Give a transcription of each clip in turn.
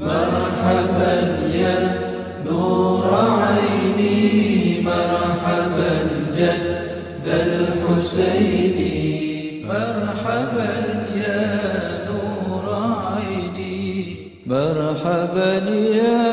مرحبا يا نور عيني مرحبا جد الحسين. مرحبا يا نور عيني مرحبا يا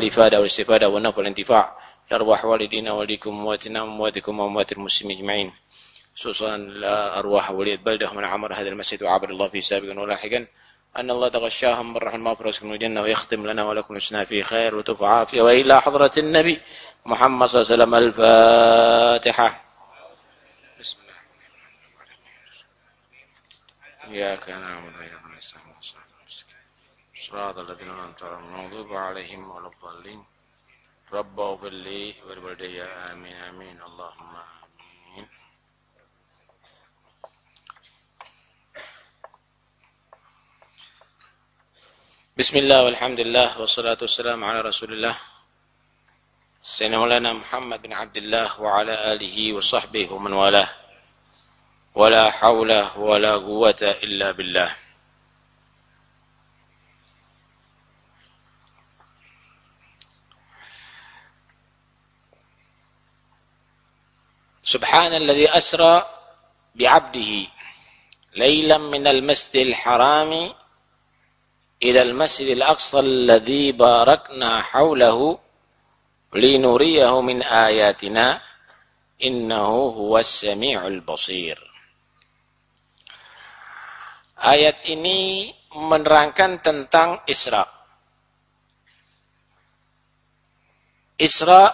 والإفادة والاستفادة والنفع والانتفاع لأرواح والدينا والديكم وأمواتنا وأمواتكم وأموات المسلمين أجمعين خصوصا لأرواح ولي البلدة ومن عمر هذا المسجد وعبر الله فيه سابقا ولاحقا أن الله تغشاهم بالرحمة المغفرة من الجنة ويختم لنا ولكم الحسنى في خير وتوفى عافية وإلى حضرة النبي محمد صلى الله عليه وسلم الفاتحة بسم الله إياك نعبد وإياك نستعين صراط الذين أنعمت عليهم المغضوب عليهم ولا الضالين. رب اغفر لي ولوالدي. آمين آمين. اللهم آمين. بسم الله والحمد لله والصلاة والسلام على رسول الله. سيدنا مولانا محمد بن عبد الله وعلى آله وصحبه ومن والاه. ولا حول ولا قوة إلا بالله. سبحان الذي أسرى بعبده ليلا من المسجد الحرام إلى المسجد الأقصى الذي باركنا حوله لنريه من آياتنا إنه هو السميع البصير Ayat ini menerangkan tentang Isra. Isra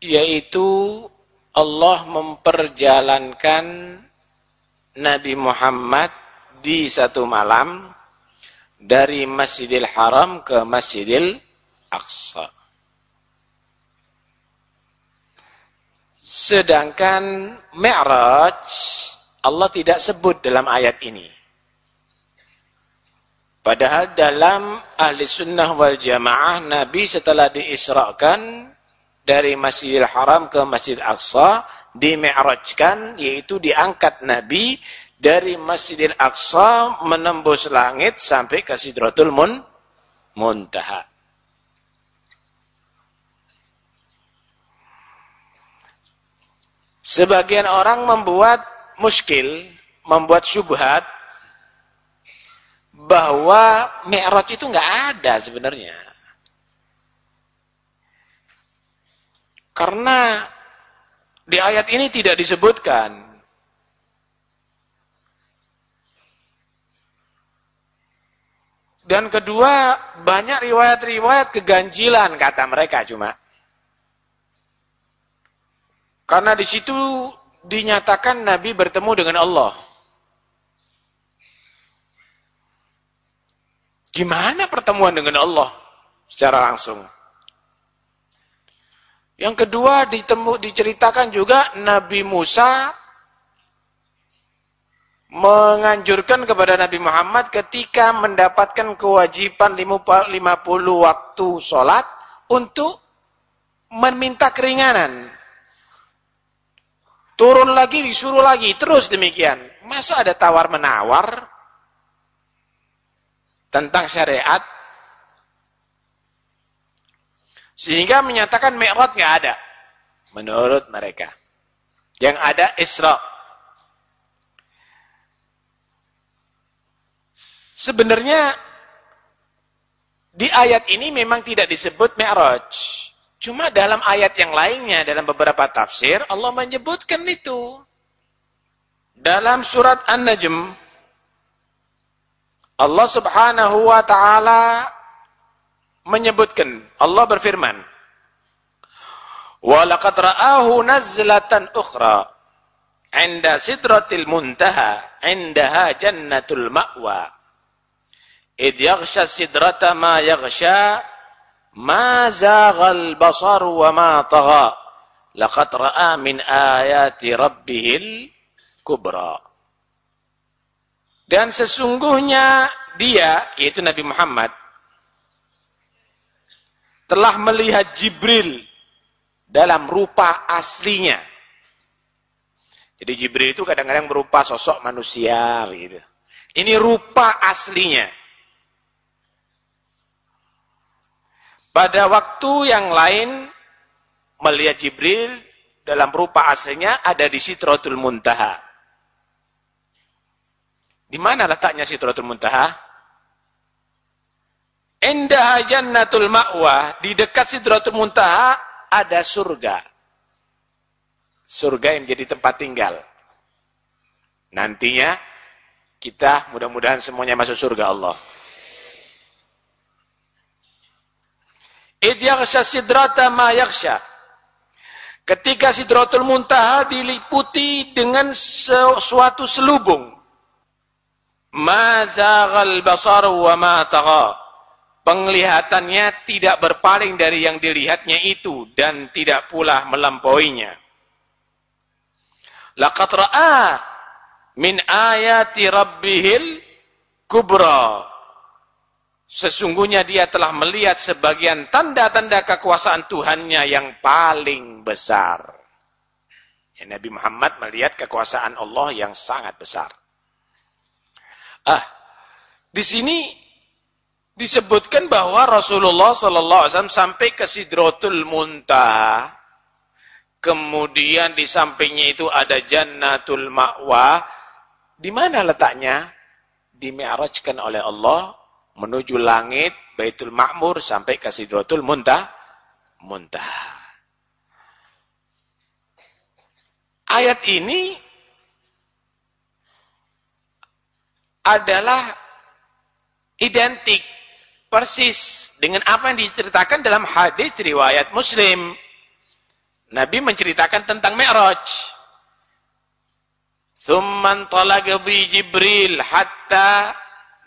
yaitu Allah memperjalankan Nabi Muhammad di satu malam dari Masjidil Haram ke Masjidil Aqsa. Sedangkan Mi'raj Allah tidak sebut dalam ayat ini. Padahal dalam ahli sunnah wal jamaah Nabi setelah diisrakan dari Masjidil Haram ke Masjid Aqsa dimi'rajkan yaitu diangkat Nabi dari Masjidil Aqsa menembus langit sampai ke Sidratul Mun Muntaha. Sebagian orang membuat muskil, membuat syubhat bahwa Mi'raj itu nggak ada sebenarnya. Karena di ayat ini tidak disebutkan. Dan kedua, banyak riwayat-riwayat keganjilan kata mereka cuma. Karena di situ dinyatakan Nabi bertemu dengan Allah. Gimana pertemuan dengan Allah secara langsung? Yang kedua ditemu, diceritakan juga Nabi Musa menganjurkan kepada Nabi Muhammad ketika mendapatkan kewajiban 50 waktu sholat untuk meminta keringanan. Turun lagi, disuruh lagi, terus demikian. Masa ada tawar-menawar tentang syariat? Sehingga menyatakan Mi'raj nggak ada. Menurut mereka. Yang ada Isra. Sebenarnya di ayat ini memang tidak disebut Mi'raj. Cuma dalam ayat yang lainnya, dalam beberapa tafsir, Allah menyebutkan itu. Dalam surat An-Najm, Allah subhanahu wa ta'ala menyebutkan, Allah berfirman, Wa laqad ra'ahu nazlatan ukhra 'inda sidratil muntaha 'indaha jannatul ma'wa. Id yaghsha sidrata ma yaghsha ma zaghal basar wa ma tagha. Laqad ra'a min ayati rabbihil kubra. Dan sesungguhnya dia, yaitu Nabi Muhammad, telah melihat Jibril dalam rupa aslinya. Jadi Jibril itu kadang-kadang berupa sosok manusia gitu. Ini rupa aslinya. Pada waktu yang lain melihat Jibril dalam rupa aslinya ada di Sitratul Muntaha. Di mana letaknya Sitratul Muntaha? Indah jannatul ma'wa, di dekat Sidratul Muntaha ada surga. Surga yang jadi tempat tinggal. Nantinya kita mudah-mudahan semuanya masuk surga Allah. Id yaghsha sidrata ma yaghsha. Ketika Sidratul Muntaha diliputi dengan suatu selubung. Ma zaghal basar wa ma tagha penglihatannya tidak berpaling dari yang dilihatnya itu dan tidak pula melampauinya. Laqad ra'a min ayati rabbihil kubra. Sesungguhnya dia telah melihat sebagian tanda-tanda kekuasaan Tuhannya yang paling besar. Ya, Nabi Muhammad melihat kekuasaan Allah yang sangat besar. Ah, di sini disebutkan bahwa Rasulullah Sallallahu Alaihi Wasallam sampai ke Sidratul Muntaha. Kemudian di sampingnya itu ada Jannatul Ma'wa. Di mana letaknya? Dimi'rajkan oleh Allah menuju langit Baitul Ma'mur sampai ke Sidratul Muntaha. Muntaha. Ayat ini adalah identik persis dengan apa yang diceritakan dalam hadis riwayat Muslim. Nabi menceritakan tentang Mi'raj. Thumman talaga bi Jibril hatta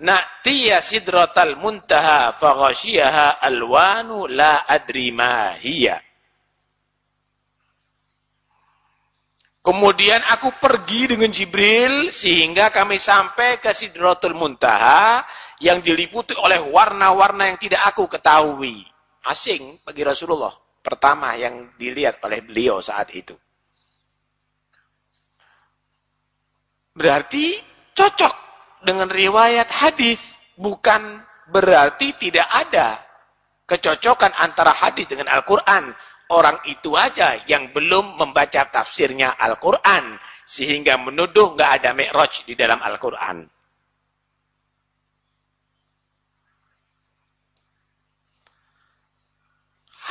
na'tiya sidratal muntaha faghashiyaha alwanu la adri ma hiya. Kemudian aku pergi dengan Jibril sehingga kami sampai ke Sidratul Muntaha yang diliputi oleh warna-warna yang tidak aku ketahui. Asing bagi Rasulullah. Pertama yang dilihat oleh beliau saat itu. Berarti cocok dengan riwayat hadis, bukan berarti tidak ada kecocokan antara hadis dengan Al-Qur'an. Orang itu aja yang belum membaca tafsirnya Al-Qur'an sehingga menuduh nggak ada mi'raj di dalam Al-Qur'an.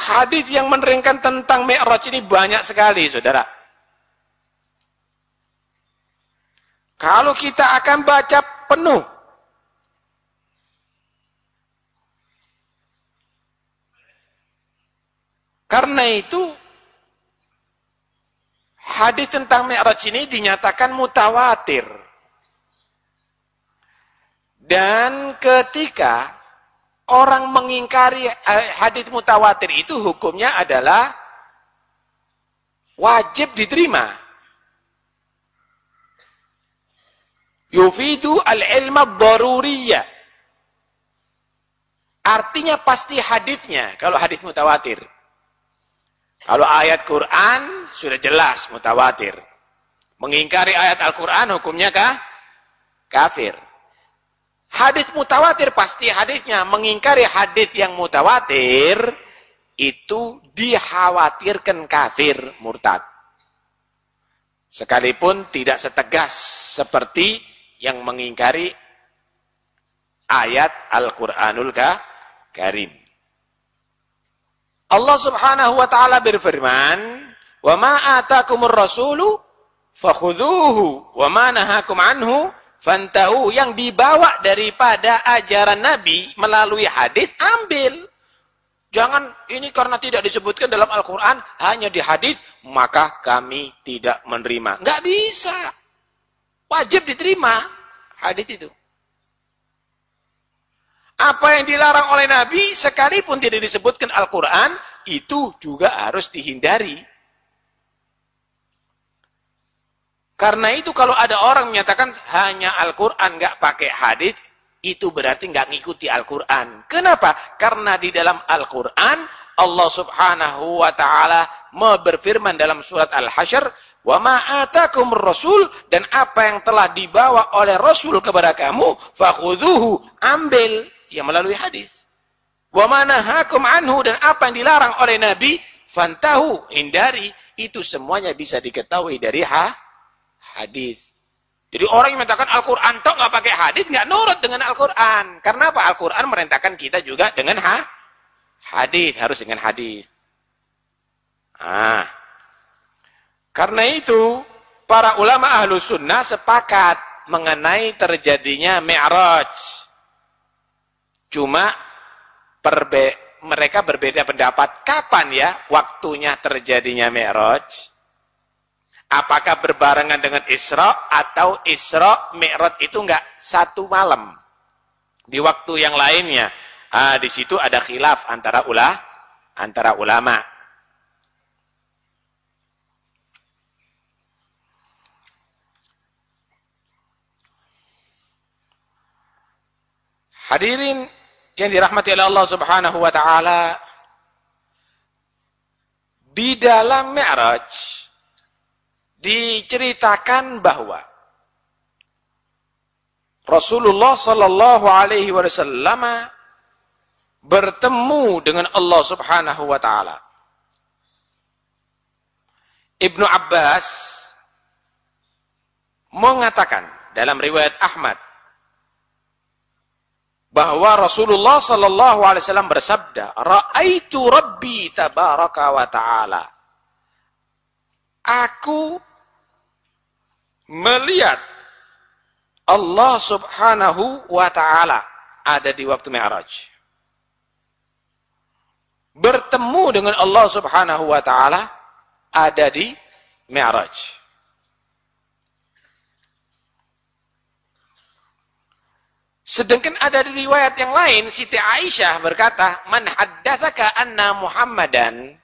Hadis yang meneringkan tentang Mi'raj ini banyak sekali, saudara. Kalau kita akan baca penuh, karena itu hadis tentang Mi'raj ini dinyatakan mutawatir. Dan ketika orang mengingkari eh, hadis mutawatir itu hukumnya adalah wajib diterima. Yufidu al-ilma daruriyah. Artinya pasti hadisnya kalau hadis mutawatir. Kalau ayat Quran sudah jelas mutawatir. Mengingkari ayat Al-Quran hukumnya kah? Kafir. Hadis mutawatir pasti hadisnya mengingkari hadis yang mutawatir itu dikhawatirkan kafir murtad. Sekalipun tidak setegas seperti yang mengingkari ayat Al-Qur'anul Karim. Allah Subhanahu wa taala berfirman, "Wa ma atakumur rasulu fakhudhuhu wa ma nahakum anhu Fantahu yang dibawa daripada ajaran Nabi melalui hadis ambil. Jangan ini karena tidak disebutkan dalam Al-Quran, hanya di hadis, maka kami tidak menerima. Nggak bisa. Wajib diterima hadis itu. Apa yang dilarang oleh Nabi, sekalipun tidak disebutkan Al-Quran, itu juga harus dihindari. Karena itu kalau ada orang menyatakan hanya Al-Quran nggak pakai hadis, itu berarti nggak ngikuti Al-Quran. Kenapa? Karena di dalam Al-Quran Allah subhanahu wa ta'ala berfirman dalam surat Al-Hashr wa ma'atakum rasul dan apa yang telah dibawa oleh rasul kepada kamu fakhuduhu ambil yang melalui hadis wa manahakum anhu dan apa yang dilarang oleh nabi fantahu hindari itu semuanya bisa diketahui dari ha hadis jadi orang yang mengatakan Al-Quran toh nggak pakai hadis nggak nurut dengan Al-Quran. Karena apa? Al-Quran merintahkan kita juga dengan ha? hadis harus dengan hadis. Ah, karena itu para ulama ahlu sunnah sepakat mengenai terjadinya Mi'raj. Cuma mereka berbeda pendapat kapan ya waktunya terjadinya Mi'raj. Apakah berbarengan dengan Isra atau Isra Mi'raj itu enggak satu malam. Di waktu yang lainnya. Ah, di situ ada khilaf antara ulah antara ulama. Hadirin yang dirahmati oleh Allah Subhanahu wa taala di dalam Mi'raj diceritakan bahwa Rasulullah Sallallahu Alaihi Wasallam bertemu dengan Allah Subhanahu Wa Taala. Ibnu Abbas mengatakan dalam riwayat Ahmad bahwa Rasulullah Sallallahu Alaihi Wasallam bersabda, "Raaitu Rabbi tabaraka wa taala." Aku melihat Allah subhanahu wa ta'ala ada di waktu Mi'raj. Bertemu dengan Allah subhanahu wa ta'ala ada di Mi'raj. Sedangkan ada di riwayat yang lain, Siti Aisyah berkata, Man haddathaka anna Muhammadan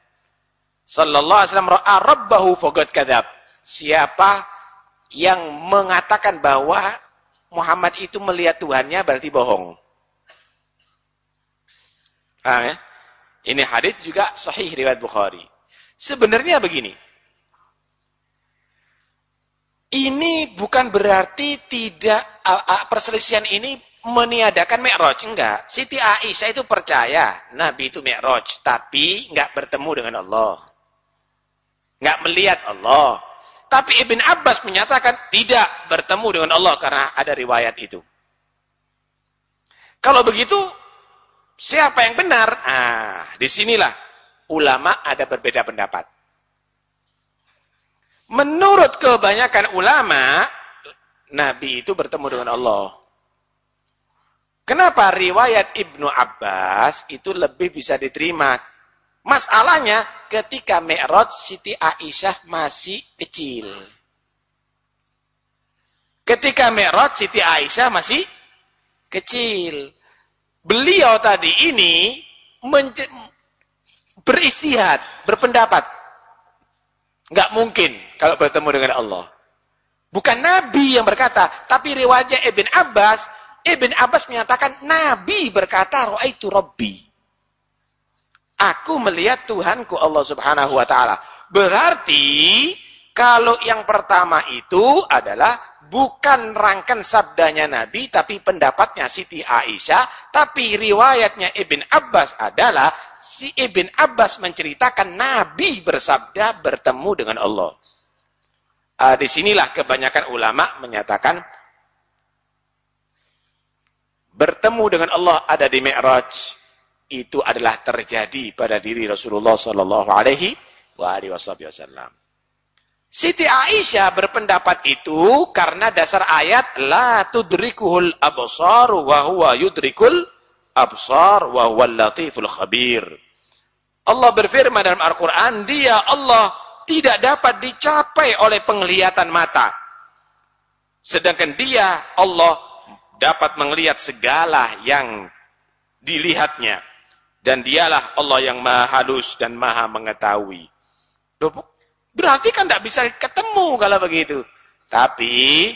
sallallahu alaihi wasallam ra'a rabbahu faqad kadzab. Siapa yang mengatakan bahwa Muhammad itu melihat Tuhannya berarti bohong. Paham ya? Ini hadis juga sahih riwayat Bukhari. Sebenarnya begini. Ini bukan berarti tidak perselisihan ini meniadakan Mi'raj, enggak. Siti Aisyah itu percaya Nabi itu Mi'raj, tapi enggak bertemu dengan Allah. Enggak melihat Allah. Tapi Ibn Abbas menyatakan tidak bertemu dengan Allah karena ada riwayat itu. Kalau begitu, siapa yang benar? Ah, di sinilah ulama ada berbeda pendapat. Menurut kebanyakan ulama, Nabi itu bertemu dengan Allah. Kenapa riwayat Ibnu Abbas itu lebih bisa diterima Masalahnya ketika Mi'raj Siti Aisyah masih kecil. Ketika Mi'raj Siti Aisyah masih kecil. Beliau tadi ini beristihad, berpendapat. Nggak mungkin kalau bertemu dengan Allah. Bukan Nabi yang berkata, tapi riwayatnya Ibn Abbas, Ibn Abbas menyatakan Nabi berkata, Ra'aitu Rabbi. Aku melihat Tuhanku Allah Subhanahu wa taala. Berarti kalau yang pertama itu adalah bukan rangkan sabdanya Nabi tapi pendapatnya Siti Aisyah, tapi riwayatnya Ibn Abbas adalah si Ibn Abbas menceritakan Nabi bersabda bertemu dengan Allah. Uh, di sinilah kebanyakan ulama menyatakan bertemu dengan Allah ada di Mi'raj itu adalah terjadi pada diri Rasulullah Sallallahu Alaihi Wasallam. Siti Aisyah berpendapat itu karena dasar ayat la tudrikuhul absar wa huwa yudrikul absar wa huwa latiful khabir. Allah berfirman dalam Al-Quran, dia Allah tidak dapat dicapai oleh penglihatan mata. Sedangkan dia, Allah, dapat melihat segala yang dilihatnya. Dan dialah Allah yang maha halus dan maha mengetahui. Berarti kan tidak bisa ketemu kalau begitu. Tapi,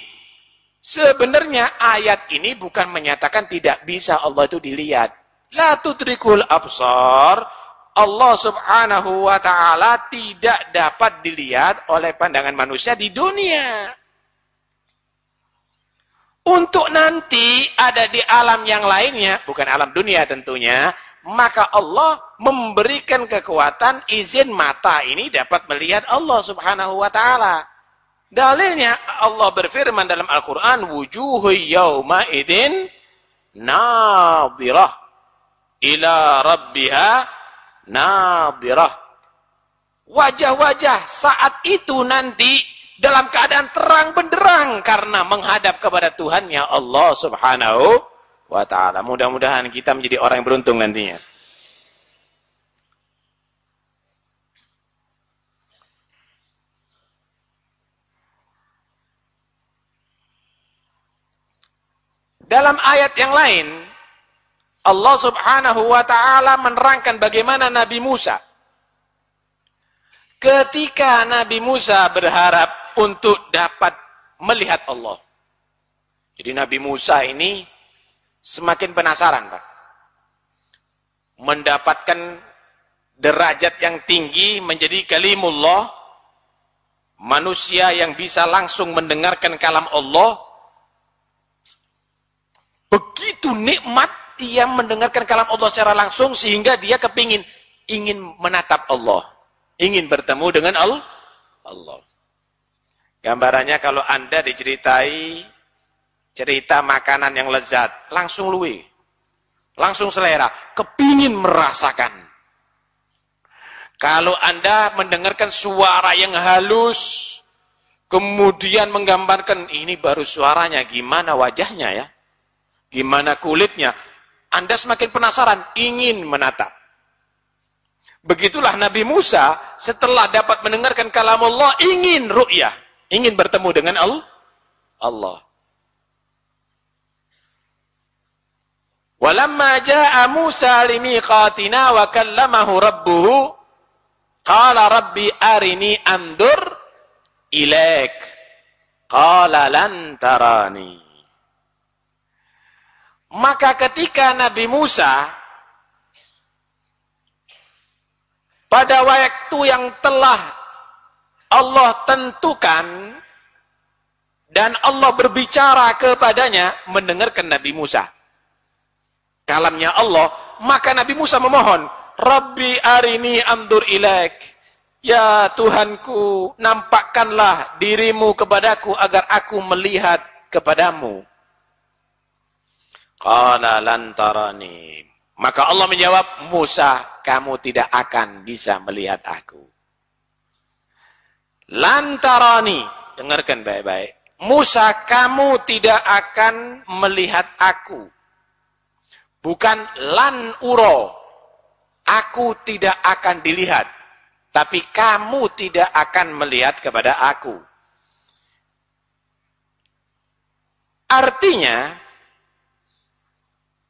sebenarnya ayat ini bukan menyatakan tidak bisa Allah itu dilihat. La tudrikul absar, Allah subhanahu wa ta'ala tidak dapat dilihat oleh pandangan manusia di dunia. Untuk nanti ada di alam yang lainnya, bukan alam dunia tentunya, maka Allah memberikan kekuatan izin mata ini dapat melihat Allah subhanahu wa ta'ala. Dalilnya Allah berfirman dalam Al-Quran, Wujuhu yawma idin nadirah ila rabbiha nadirah. Wajah-wajah saat itu nanti dalam keadaan terang benderang karena menghadap kepada Tuhan ya Allah Subhanahu wa taala. Mudah-mudahan kita menjadi orang yang beruntung nantinya. Dalam ayat yang lain Allah subhanahu wa ta'ala menerangkan bagaimana Nabi Musa. Ketika Nabi Musa berharap untuk dapat melihat Allah. Jadi Nabi Musa ini semakin penasaran Pak. Mendapatkan derajat yang tinggi menjadi kalimullah. Manusia yang bisa langsung mendengarkan kalam Allah. Begitu nikmat dia mendengarkan kalam Allah secara langsung sehingga dia kepingin ingin menatap Allah, ingin bertemu dengan Allah. Gambarannya kalau Anda diceritai cerita makanan yang lezat, langsung luwe. Langsung selera, kepingin merasakan. Kalau Anda mendengarkan suara yang halus, kemudian menggambarkan ini baru suaranya, gimana wajahnya ya? Gimana kulitnya? Anda semakin penasaran, ingin menatap. Begitulah Nabi Musa setelah dapat mendengarkan kalam Allah, ingin ru'yah. Ingin bertemu dengan Allah. Walamma ja'a Musa limiqatina wa kallamahu rabbuhu qala rabbi arini andur ilaik qala lan tarani maka ketika Nabi Musa pada waktu yang telah Allah tentukan dan Allah berbicara kepadanya mendengarkan Nabi Musa. Kalamnya Allah, maka Nabi Musa memohon, Rabbi arini andur ilaik. Ya Tuhanku, nampakkanlah dirimu kepadaku agar aku melihat kepadamu. Qala lantarani. Maka Allah menjawab, Musa, kamu tidak akan bisa melihat aku. Lantarani. Dengarkan baik-baik. Musa, kamu tidak akan melihat aku. Bukan lan uro. Aku tidak akan dilihat. Tapi kamu tidak akan melihat kepada aku. Artinya,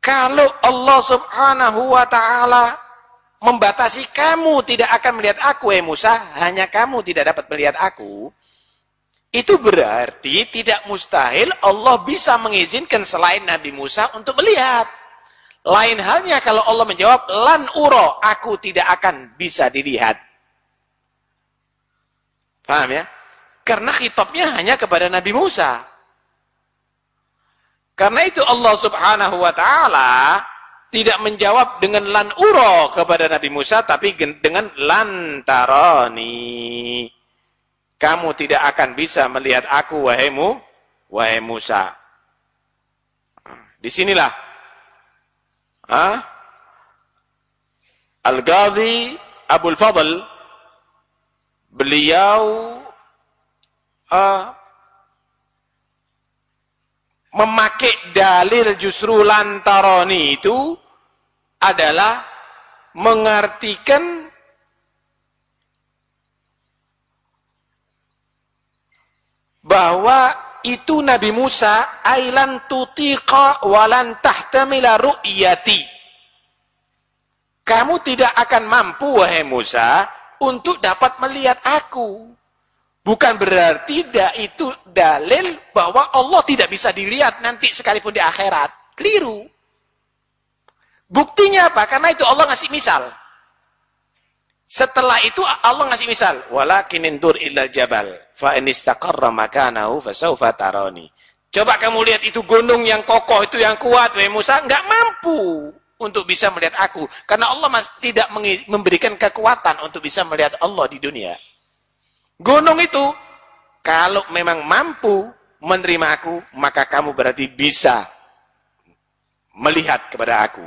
kalau Allah subhanahu wa ta'ala membatasi kamu tidak akan melihat aku, eh Musa, hanya kamu tidak dapat melihat aku, itu berarti tidak mustahil Allah bisa mengizinkan selain Nabi Musa untuk melihat. Lain halnya kalau Allah menjawab, lan uro, aku tidak akan bisa dilihat. Paham ya? Karena khitabnya hanya kepada Nabi Musa. Karena itu Allah subhanahu wa ta'ala tidak menjawab dengan lan uro kepada Nabi Musa, tapi dengan lan tarani. Kamu tidak akan bisa melihat aku, wahai, mu, wahai Musa. Di sinilah. Ah, Al-Ghazi Abu Fadl beliau uh, memakai dalil justru lantaroni itu adalah mengartikan bahwa itu Nabi Musa ailan tutiqa walan tahtamila ru'yati. Kamu tidak akan mampu wahai Musa untuk dapat melihat aku. Bukan berarti tidak itu dalil bahwa Allah tidak bisa dilihat nanti sekalipun di akhirat. Keliru. Buktinya apa? Karena itu Allah ngasih misal. Setelah itu Allah ngasih misal, walakin indur illal jabal fa in istaqarra makanahu fasawfa tarani. Coba kamu lihat itu gunung yang kokoh, itu yang kuat, wahai Musa, enggak mampu untuk bisa melihat aku karena Allah mas, tidak memberikan kekuatan untuk bisa melihat Allah di dunia. Gunung itu kalau memang mampu menerima aku, maka kamu berarti bisa melihat kepada aku.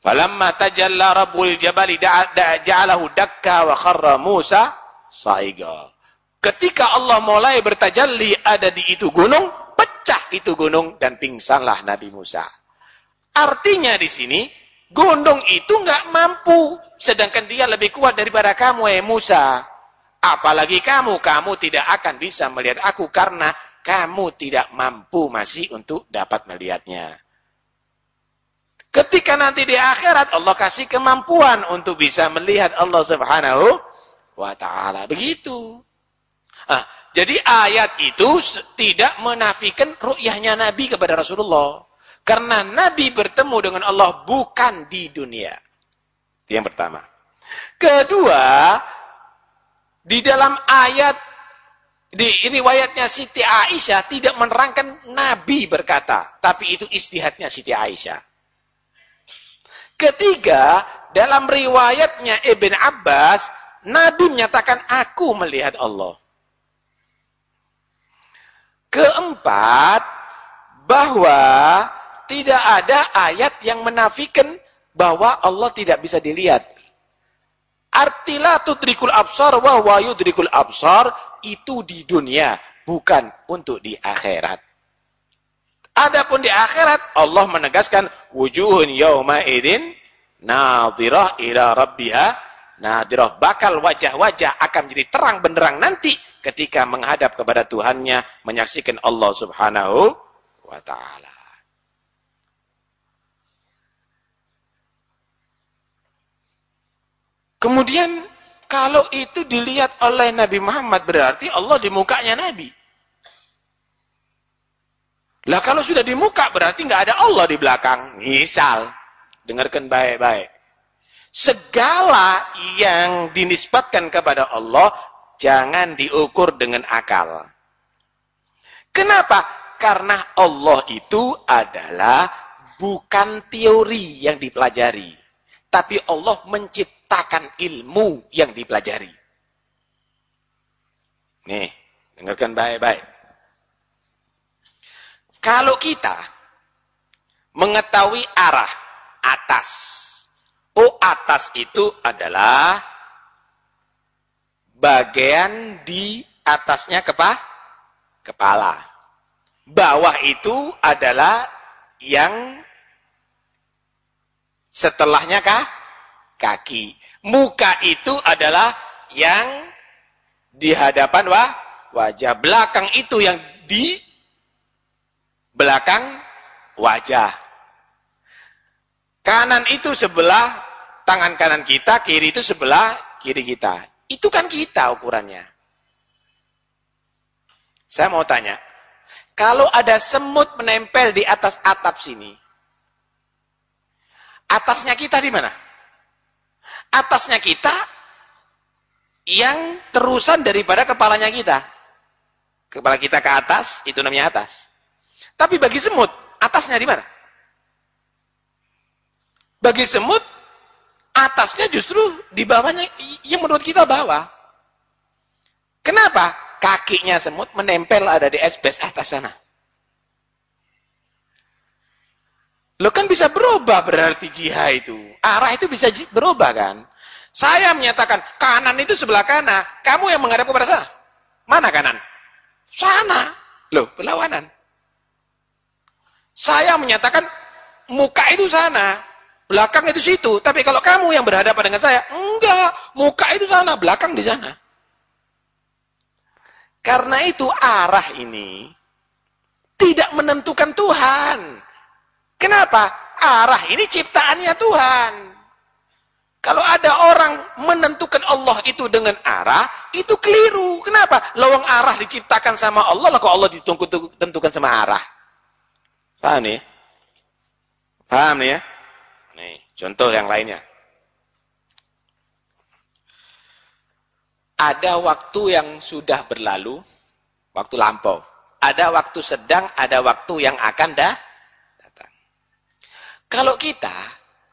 Falamma tajalla rabbul jabali ja'alahu dakka wa kharra Musa saiga. Ketika Allah mulai bertajalli ada di itu gunung, pecah itu gunung dan pingsanlah Nabi Musa. Artinya di sini gunung itu nggak mampu, sedangkan dia lebih kuat daripada kamu, eh Musa. Apalagi kamu, kamu tidak akan bisa melihat aku karena kamu tidak mampu masih untuk dapat melihatnya. Ketika nanti di akhirat Allah kasih kemampuan untuk bisa melihat Allah Subhanahu wa taala. Begitu. Ah, jadi ayat itu tidak menafikan ru'yahnya Nabi kepada Rasulullah. Karena Nabi bertemu dengan Allah bukan di dunia. Itu yang pertama. Kedua, di dalam ayat di riwayatnya Siti Aisyah tidak menerangkan Nabi berkata, tapi itu istihadnya Siti Aisyah. Ketiga, dalam riwayatnya Ibn Abbas, Nabi menyatakan, aku melihat Allah. Keempat, bahwa tidak ada ayat yang menafikan bahwa Allah tidak bisa dilihat. Artilah tudrikul absar wa wa yudrikul absar itu di dunia, bukan untuk di akhirat. Adapun di akhirat Allah menegaskan wujuhun yauma idin nadhirah ila rabbiha nadhirah bakal wajah-wajah akan menjadi terang benderang nanti ketika menghadap kepada Tuhannya menyaksikan Allah Subhanahu wa taala. Kemudian kalau itu dilihat oleh Nabi Muhammad berarti Allah di mukanya Nabi. Lah kalau sudah di muka berarti nggak ada Allah di belakang. Misal, dengarkan baik-baik. Segala yang dinisbatkan kepada Allah jangan diukur dengan akal. Kenapa? Karena Allah itu adalah bukan teori yang dipelajari, tapi Allah menciptakan ilmu yang dipelajari. Nih, dengarkan baik-baik. Kalau kita mengetahui arah atas, oh atas itu adalah bagian di atasnya kepa, kepala. Bawah itu adalah yang setelahnya kah? Kaki. Muka itu adalah yang di hadapan wah, wajah. Belakang itu yang di belakang wajah. Kanan itu sebelah tangan kanan kita, kiri itu sebelah kiri kita. Itu kan kita ukurannya. Saya mau tanya, kalau ada semut menempel di atas atap sini, atasnya kita di mana? Atasnya kita yang terusan daripada kepalanya kita. Kepala kita ke atas, itu namanya atas. Tapi bagi semut, atasnya di mana? Bagi semut, atasnya justru di bawahnya, yang menurut kita bawah. Kenapa? Kakinya semut menempel ada di esbes atas sana. Lo kan bisa berubah berarti jihad itu. Arah itu bisa berubah kan? Saya menyatakan kanan itu sebelah kanan. Kamu yang menghadap kepada sana. Mana kanan? Sana. Loh, berlawanan. Saya menyatakan muka itu sana, belakang itu situ. Tapi kalau kamu yang berhadapan dengan saya, enggak, muka itu sana, belakang di sana. Karena itu arah ini tidak menentukan Tuhan. Kenapa? Arah ini ciptaannya Tuhan. Kalau ada orang menentukan Allah itu dengan arah, itu keliru. Kenapa? Lawang arah diciptakan sama Allah, lah kok Allah ditentukan sama arah. Paham nih? Paham nih ya? Contoh yang lainnya. Ada waktu yang sudah berlalu, waktu lampau. Ada waktu sedang, ada waktu yang akan dah datang. Kalau kita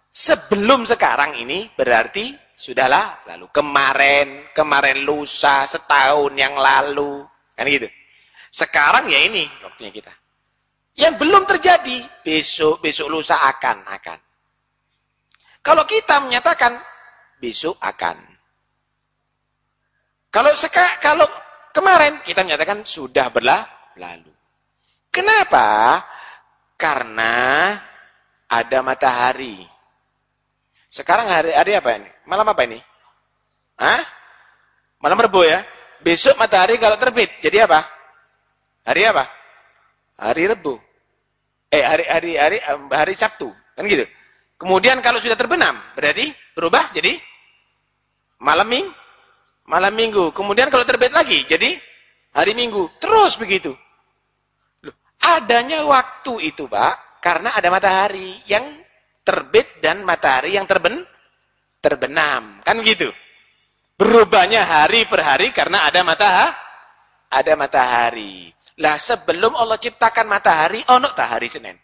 sebelum sekarang ini berarti sudahlah lalu kemarin kemarin lusa setahun yang lalu kan gitu sekarang ya ini waktunya kita yang belum terjadi besok besok lusa akan akan kalau kita menyatakan besok akan kalau seka, kalau kemarin kita menyatakan sudah berlalu kenapa karena ada matahari sekarang hari, hari apa ini? Malam apa ini? Hah? Malam Rebo ya? Besok matahari kalau terbit, jadi apa? Hari apa? Hari Rebo. Eh, hari hari hari hari Sabtu, kan gitu. Kemudian kalau sudah terbenam, berarti berubah jadi malam minggu. Malam minggu. Kemudian kalau terbit lagi, jadi hari minggu. Terus begitu. Loh, adanya waktu itu, Pak, karena ada matahari yang terbit dan matahari yang terben terbenam. Kan gitu. Berubahnya hari per hari karena ada matahari. Ada matahari. Lah sebelum Allah ciptakan matahari, ono tak hari Senin.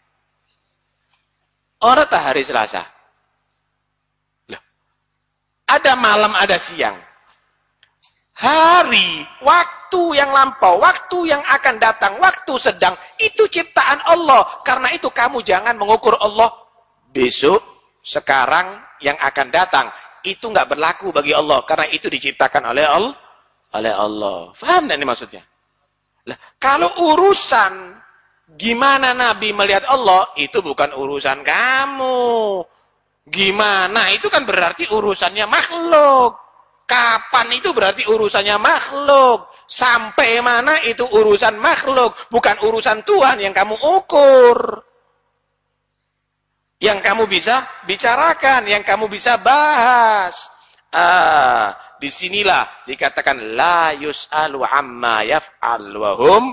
Ono tak hari Selasa. Lah. Ada malam, ada siang. Hari, waktu yang lampau, waktu yang akan datang, waktu sedang, itu ciptaan Allah. Karena itu kamu jangan mengukur Allah besok, sekarang, yang akan datang. Itu nggak berlaku bagi Allah. Karena itu diciptakan oleh Allah. Oleh Allah. Faham ini maksudnya? Lah, kalau urusan gimana Nabi melihat Allah, itu bukan urusan kamu. Gimana? Itu kan berarti urusannya makhluk. Kapan itu berarti urusannya makhluk. Sampai mana itu urusan makhluk. Bukan urusan Tuhan yang kamu ukur yang kamu bisa bicarakan, yang kamu bisa bahas. Ah, di sinilah dikatakan la yus'alu amma yaf'al wa hum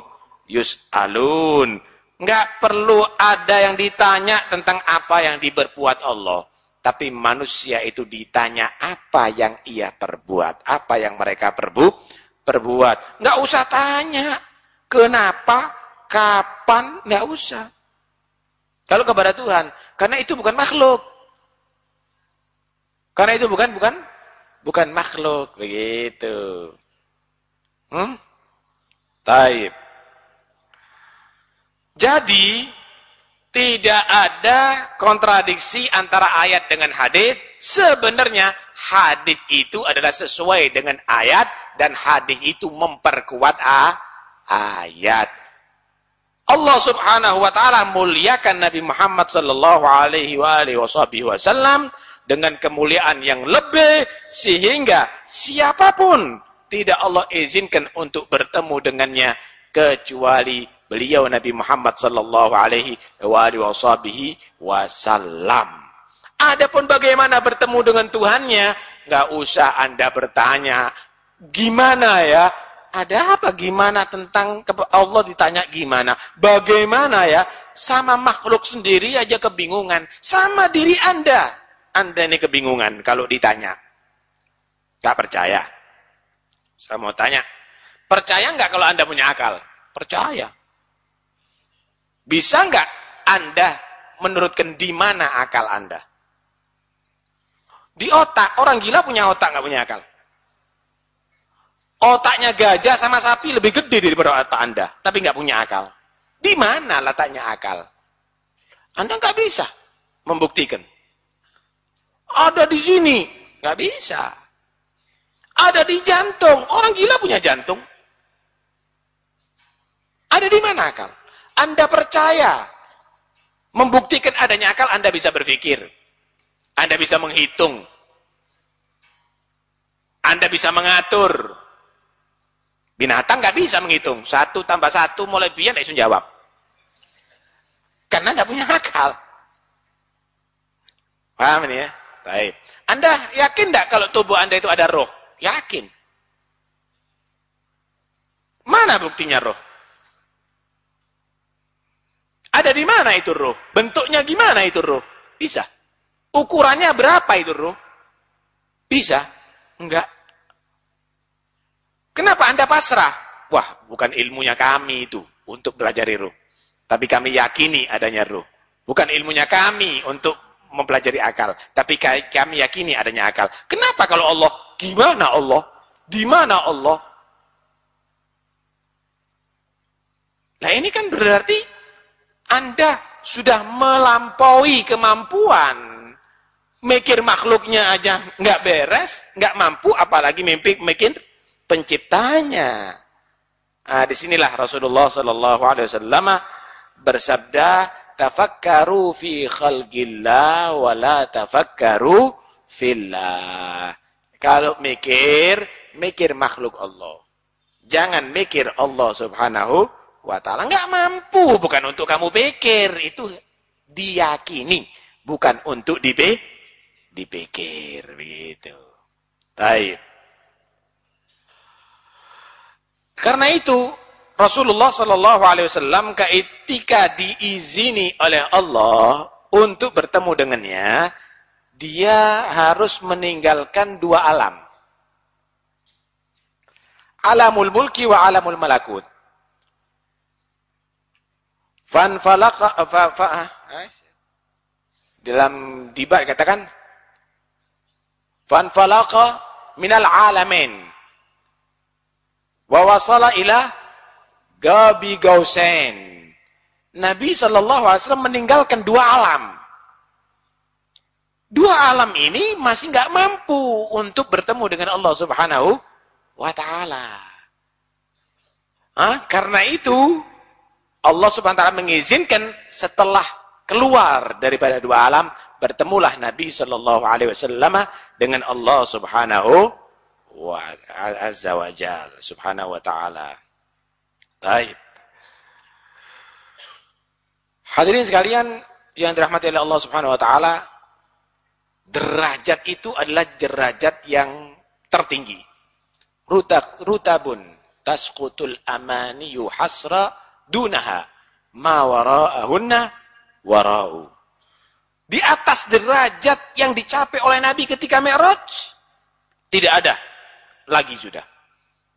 yus'alun. Enggak perlu ada yang ditanya tentang apa yang diberbuat Allah. Tapi manusia itu ditanya apa yang ia perbuat. Apa yang mereka perbu perbuat. Enggak usah tanya. Kenapa? Kapan? Enggak usah. Kalau kepada Tuhan, karena itu bukan makhluk. Karena itu bukan bukan bukan makhluk begitu. Hmm? Taib. Jadi tidak ada kontradiksi antara ayat dengan hadis. Sebenarnya hadis itu adalah sesuai dengan ayat dan hadis itu memperkuat ayat. Allah Subhanahu wa taala muliakan Nabi Muhammad sallallahu alaihi wasallam dengan kemuliaan yang lebih sehingga siapa pun tidak Allah izinkan untuk bertemu dengannya kecuali beliau Nabi Muhammad sallallahu alaihi wasallam. Adapun bagaimana bertemu dengan Tuhannya, enggak usah Anda bertanya gimana ya ada apa gimana tentang Allah ditanya gimana? Bagaimana ya? Sama makhluk sendiri aja kebingungan. Sama diri Anda. Anda ini kebingungan kalau ditanya. Gak percaya. Saya mau tanya. Percaya nggak kalau Anda punya akal? Percaya. Bisa nggak Anda menurutkan di mana akal Anda? Di otak. Orang gila punya otak nggak punya akal. Otaknya gajah sama sapi lebih gede daripada otak Anda, tapi nggak punya akal. Di mana letaknya akal? Anda nggak bisa membuktikan. Ada di sini, nggak bisa. Ada di jantung, orang gila punya jantung. Ada di mana akal? Anda percaya membuktikan adanya akal, Anda bisa berpikir. Anda bisa menghitung. Anda bisa mengatur Binatang nggak bisa menghitung. Satu tambah satu mulai biar tidak jawab. Karena nggak punya akal. Paham ini ya? Baik. Anda yakin nggak kalau tubuh Anda itu ada roh? Yakin. Mana buktinya roh? Ada di mana itu roh? Bentuknya gimana itu roh? Bisa. Ukurannya berapa itu roh? Bisa. Enggak. Kenapa Anda pasrah? Wah, bukan ilmunya kami itu untuk belajar roh. Tapi kami yakini adanya roh. Bukan ilmunya kami untuk mempelajari akal. Tapi kami yakini adanya akal. Kenapa kalau Allah? Gimana Allah? Di mana Allah? Nah ini kan berarti Anda sudah melampaui kemampuan. Mikir makhluknya aja nggak beres, nggak mampu, apalagi mimpi mikir penciptanya. Nah, di sinilah Rasulullah Sallallahu Alaihi Wasallam bersabda, tafakkaru fi khalqillah wa tafakkaru fillah. Kalau mikir, mikir makhluk Allah. Jangan mikir Allah Subhanahu wa taala. Enggak mampu, bukan untuk kamu pikir, itu diyakini, bukan untuk dipe dipikir begitu. Baik. Karena itu Rasulullah Shallallahu Alaihi Wasallam ketika diizini oleh Allah untuk bertemu dengannya, dia harus meninggalkan dua alam. Alamul mulki wa alamul malakut. Fan falaka fa, fa, dalam dibat katakan fan falaka minal alamin. Wa ila gabi gausen. Nabi Wasallam meninggalkan dua alam. Dua alam ini masih nggak mampu untuk bertemu dengan Allah Subhanahu wa taala. Karena itu Allah Subhanahu wa taala mengizinkan setelah keluar daripada dua alam bertemulah Nabi sallallahu alaihi wasallam dengan Allah Subhanahu wa azza wa jal subhanahu wa taala. Baik. Hadirin sekalian yang dirahmati oleh Allah Subhanahu wa taala, derajat itu adalah derajat yang tertinggi. Rutabun tasqutul amaniyu hasra dunaha ma wara'ahunna wara'u. Di atas derajat yang dicapai oleh Nabi ketika Mi'raj tidak ada lagi sudah.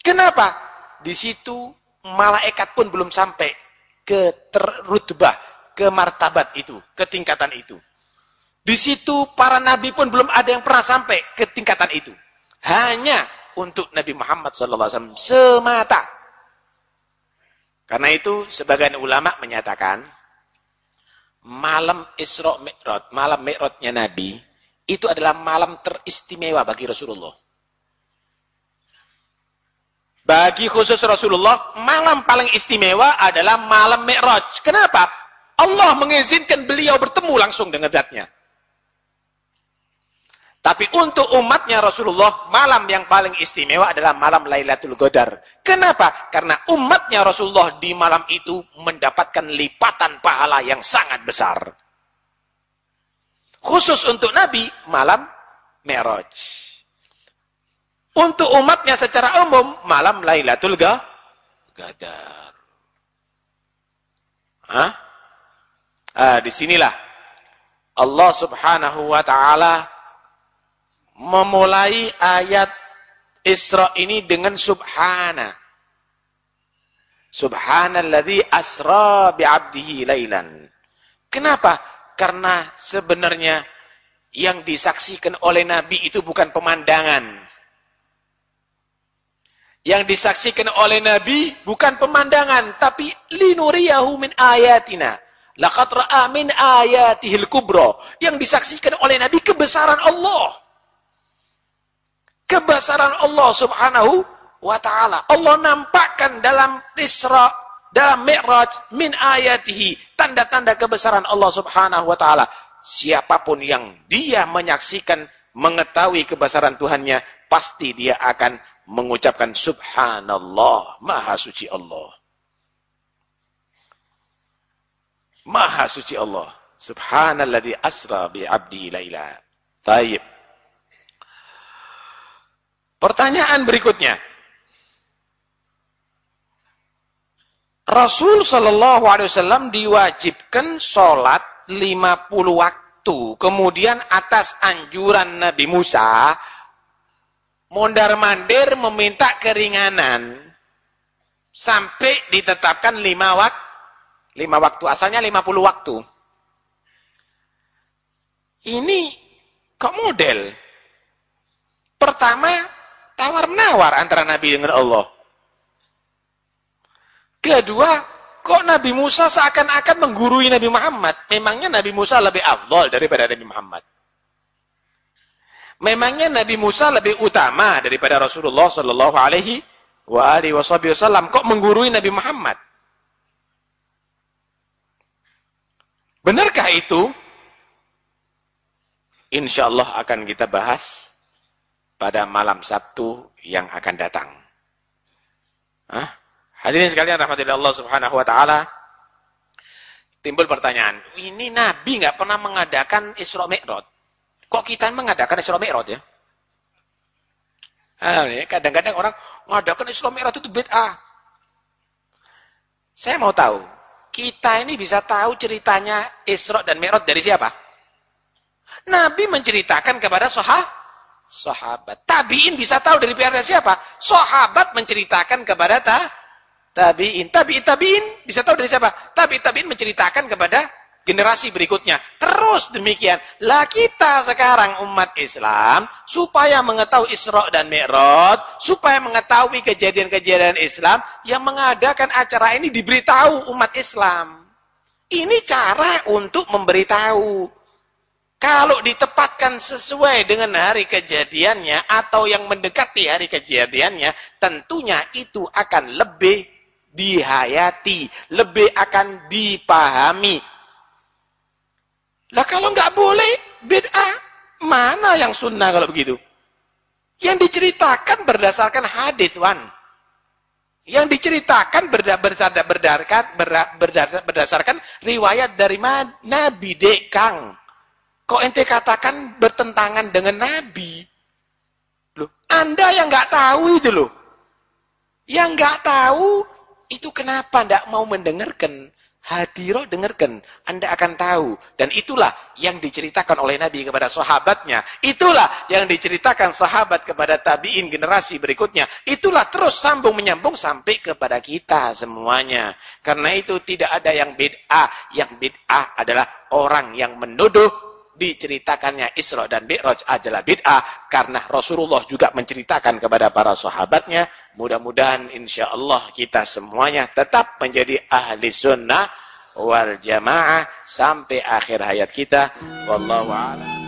Kenapa? Di situ malaikat pun belum sampai ke terrutbah, ke martabat itu, ke tingkatan itu. Di situ para nabi pun belum ada yang pernah sampai ke tingkatan itu. Hanya untuk Nabi Muhammad SAW semata. Karena itu sebagian ulama menyatakan malam Isra Mi'raj, malam Mi'rajnya Nabi itu adalah malam teristimewa bagi Rasulullah. Bagi khusus Rasulullah, malam paling istimewa adalah malam Mi'raj. Kenapa? Allah mengizinkan beliau bertemu langsung dengan zatnya. Tapi untuk umatnya Rasulullah, malam yang paling istimewa adalah malam Lailatul Qadar. Kenapa? Karena umatnya Rasulullah di malam itu mendapatkan lipatan pahala yang sangat besar. Khusus untuk Nabi, malam Mi'raj. Untuk umatnya secara umum, malam Lailatul Qadar. Hah? Ah, di sinilah Allah subhanahu wa ta'ala memulai ayat Isra ini dengan subhana. Subhanalladzi asra bi'abdihi lailan. Kenapa? Karena sebenarnya yang disaksikan oleh Nabi itu bukan pemandangan. Yang disaksikan oleh Nabi bukan pemandangan, tapi linuriyahu min ayatina. Laqad ra'a min ayatihil kubra. Yang disaksikan oleh Nabi kebesaran Allah kebesaran Allah Subhanahu wa taala. Allah nampakkan dalam Isra, dalam Mi'raj min ayatihi, tanda-tanda kebesaran Allah Subhanahu wa taala. Siapa pun yang dia menyaksikan, mengetahui kebesaran Tuhannya, pasti dia akan mengucapkan subhanallah, maha suci Allah. Maha suci Allah. Subhanalladzi asra bi 'abdi laila. Taib. Pertanyaan berikutnya. Rasul Shallallahu Alaihi Wasallam diwajibkan sholat 50 waktu. Kemudian atas anjuran Nabi Musa, mondar mandir meminta keringanan sampai ditetapkan lima waktu. Lima waktu, asalnya 50 waktu. Ini kok model? Pertama, tawar-menawar antara Nabi dengan Allah. Kedua, kok Nabi Musa seakan-akan menggurui Nabi Muhammad? Memangnya Nabi Musa lebih afdol daripada Nabi Muhammad? Memangnya Nabi Musa lebih utama daripada Rasulullah Sallallahu Alaihi Wasallam? Kok menggurui Nabi Muhammad? Benarkah itu? Insya Allah akan kita bahas pada malam Sabtu yang akan datang. Hah? Hadirin sekalian rahmatillah Allah Subhanahu wa taala. Timbul pertanyaan, ini Nabi nggak pernah mengadakan Isra Mi'raj. Kok kita mengadakan Isra Mi'raj ya? Ah, kadang-kadang orang mengadakan Isra Mi'raj itu bid'ah. Saya mau tahu, kita ini bisa tahu ceritanya Isra dan Mi'raj dari siapa? Nabi menceritakan kepada sahabat. Sahabat. Tabiin bisa tahu dari pihak siapa? Sahabat menceritakan kepada ta tabi'in. Tabi'in, tabi'in bisa tahu dari siapa? Tabi'in, tabi'in menceritakan kepada generasi berikutnya. Terus demikian. Lah kita sekarang umat Islam, supaya mengetahui Isra dan Mi'raj, supaya mengetahui kejadian-kejadian Islam, yang mengadakan acara ini diberitahu umat Islam. Ini cara untuk memberitahu. Kalau ditepatkan sesuai dengan hari kejadiannya atau yang mendekati hari kejadiannya, tentunya itu akan lebih dihayati, lebih akan dipahami. Lah kalau nggak boleh, bid'ah. Mana yang sunnah kalau begitu? Yang diceritakan berdasarkan hadis, Wan. Yang diceritakan berdasarkan, berdasarkan, berdasarkan riwayat dari Nabi Dekang. Kok ente katakan bertentangan dengan Nabi? Loh, Anda yang nggak tahu itu loh. Yang nggak tahu itu kenapa tidak mau mendengarkan? Hadiro dengarkan, Anda akan tahu. Dan itulah yang diceritakan oleh Nabi kepada sahabatnya. Itulah yang diceritakan sahabat kepada tabi'in generasi berikutnya. Itulah terus sambung menyambung sampai kepada kita semuanya. Karena itu tidak ada yang bid'ah. Yang bid'ah adalah orang yang menuduh diceritakannya Isra dan Mi'raj adalah bid'ah karena Rasulullah juga menceritakan kepada para sahabatnya. Mudah-mudahan insya Allah kita semuanya tetap menjadi ahli sunnah wal jamaah sampai akhir hayat kita. Wallahu a'lam.